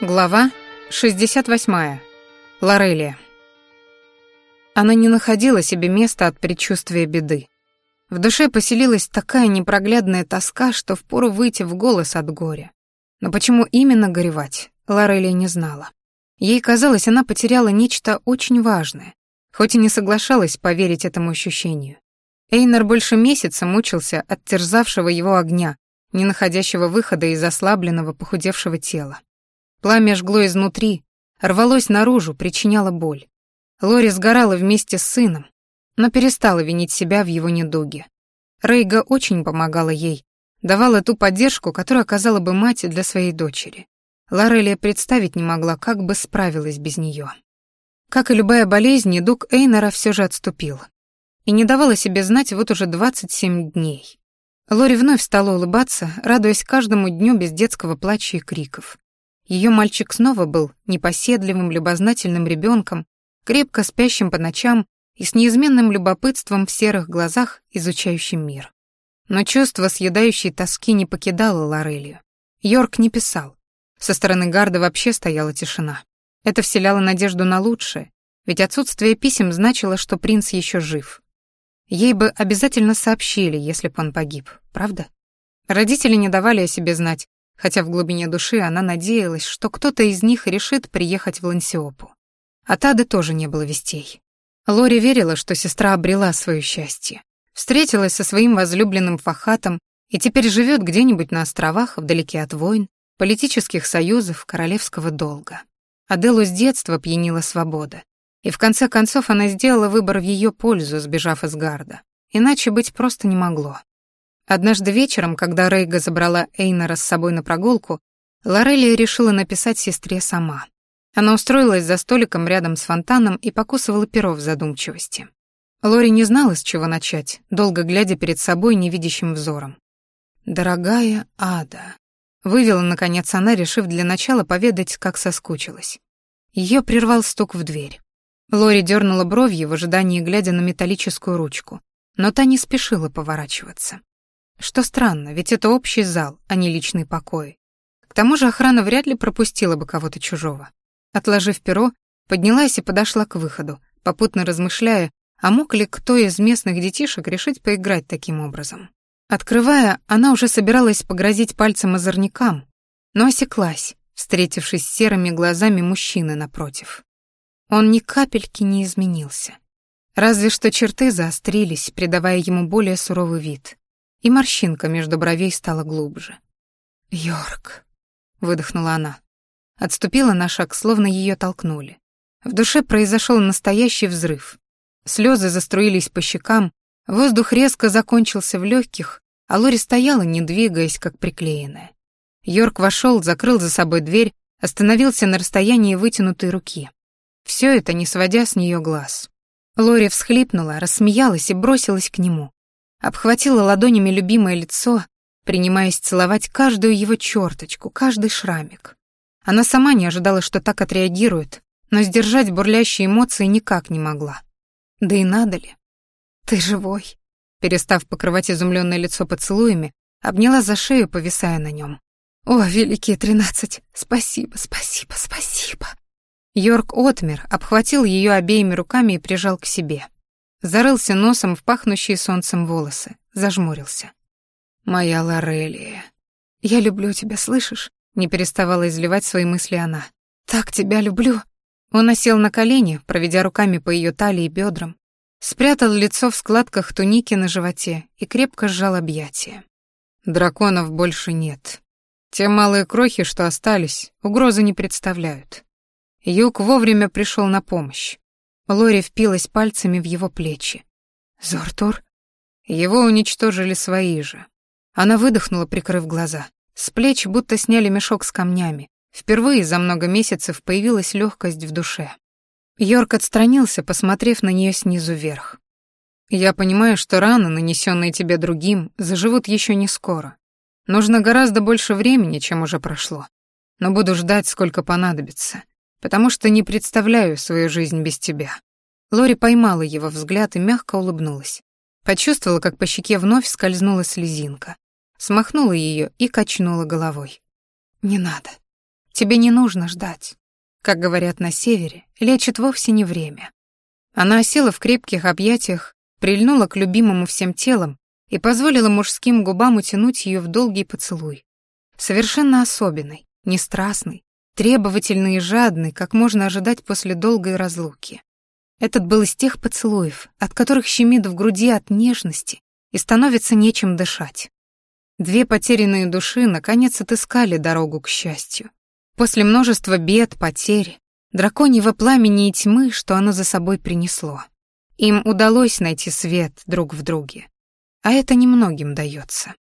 Глава 68. Лорелия. Она не находила себе места от предчувствия беды. В душе поселилась такая непроглядная тоска, что впору выйти в голос от горя. Но почему именно горевать, Лорелия не знала. Ей казалось, она потеряла нечто очень важное, хоть и не соглашалась поверить этому ощущению. Эйнар больше месяца мучился от терзавшего его огня, не находящего выхода из ослабленного, похудевшего тела. Пламя жгло изнутри, рвалось наружу, причиняло боль. Лори сгорала вместе с сыном, но перестала винить себя в его недуге. Рейга очень помогала ей, давала ту поддержку, которую оказала бы мать для своей дочери. Лорелия представить не могла, как бы справилась без нее. Как и любая болезнь, недуг Эйнора все же отступил. И не давала себе знать вот уже 27 дней. Лори вновь стала улыбаться, радуясь каждому дню без детского плача и криков. Ее мальчик снова был непоседливым, любознательным ребенком, крепко спящим по ночам и с неизменным любопытством в серых глазах, изучающим мир. Но чувство съедающей тоски не покидало Лорелию. Йорк не писал. Со стороны Гарда вообще стояла тишина. Это вселяло надежду на лучшее, ведь отсутствие писем значило, что принц еще жив. Ей бы обязательно сообщили, если бы он погиб, правда? Родители не давали о себе знать, хотя в глубине души она надеялась, что кто-то из них решит приехать в Лансиопу. От Ады тоже не было вестей. Лори верила, что сестра обрела свое счастье. Встретилась со своим возлюбленным Фахатом и теперь живет где-нибудь на островах, вдалеке от войн, политических союзов, королевского долга. Аделу с детства пьянила свобода. И в конце концов она сделала выбор в ее пользу, сбежав из Гарда. Иначе быть просто не могло. Однажды вечером, когда Рейга забрала Эйнера с собой на прогулку, Лорелия решила написать сестре сама. Она устроилась за столиком рядом с фонтаном и покусывала перо в задумчивости. Лори не знала, с чего начать, долго глядя перед собой невидящим взором. «Дорогая Ада», — вывела, наконец, она, решив для начала поведать, как соскучилась. Ее прервал стук в дверь. Лори дернула бровью в ожидании, глядя на металлическую ручку, но та не спешила поворачиваться. Что странно, ведь это общий зал, а не личный покой. К тому же охрана вряд ли пропустила бы кого-то чужого. Отложив перо, поднялась и подошла к выходу, попутно размышляя, а мог ли кто из местных детишек решить поиграть таким образом. Открывая, она уже собиралась погрозить пальцем озорникам, но осеклась, встретившись с серыми глазами мужчины напротив. Он ни капельки не изменился. Разве что черты заострились, придавая ему более суровый вид и морщинка между бровей стала глубже. «Йорк», — выдохнула она. Отступила на шаг, словно ее толкнули. В душе произошел настоящий взрыв. Слезы заструились по щекам, воздух резко закончился в легких, а Лори стояла, не двигаясь, как приклеенная. Йорк вошел, закрыл за собой дверь, остановился на расстоянии вытянутой руки. Все это не сводя с нее глаз. Лори всхлипнула, рассмеялась и бросилась к нему обхватила ладонями любимое лицо, принимаясь целовать каждую его черточку, каждый шрамик. Она сама не ожидала, что так отреагирует, но сдержать бурлящие эмоции никак не могла. Да и надо ли? «Ты живой?» Перестав покрывать изумленное лицо поцелуями, обняла за шею, повисая на нем. «О, великие тринадцать! Спасибо, спасибо, спасибо!» Йорк отмер, обхватил ее обеими руками и прижал к себе. Зарылся носом в пахнущие солнцем волосы, зажмурился. «Моя Лорелия, я люблю тебя, слышишь?» Не переставала изливать свои мысли она. «Так тебя люблю!» Он осел на колени, проведя руками по ее талии и бедрам, спрятал лицо в складках туники на животе и крепко сжал объятия. «Драконов больше нет. Те малые крохи, что остались, угрозы не представляют. Юг вовремя пришел на помощь. Лори впилась пальцами в его плечи. «Зортур?» Его уничтожили свои же. Она выдохнула, прикрыв глаза. С плеч будто сняли мешок с камнями. Впервые за много месяцев появилась легкость в душе. Йорк отстранился, посмотрев на нее снизу вверх. «Я понимаю, что раны, нанесенные тебе другим, заживут еще не скоро. Нужно гораздо больше времени, чем уже прошло. Но буду ждать, сколько понадобится потому что не представляю свою жизнь без тебя». Лори поймала его взгляд и мягко улыбнулась. Почувствовала, как по щеке вновь скользнула слезинка. Смахнула ее и качнула головой. «Не надо. Тебе не нужно ждать. Как говорят на севере, лечит вовсе не время. Она осела в крепких объятиях, прильнула к любимому всем телом и позволила мужским губам утянуть ее в долгий поцелуй. Совершенно особенный, не страстный, требовательный и жадный, как можно ожидать после долгой разлуки. Этот был из тех поцелуев, от которых щемит в груди от нежности и становится нечем дышать. Две потерянные души наконец отыскали дорогу к счастью. После множества бед, потерь, драконьего пламени и тьмы, что оно за собой принесло. Им удалось найти свет друг в друге. А это немногим дается.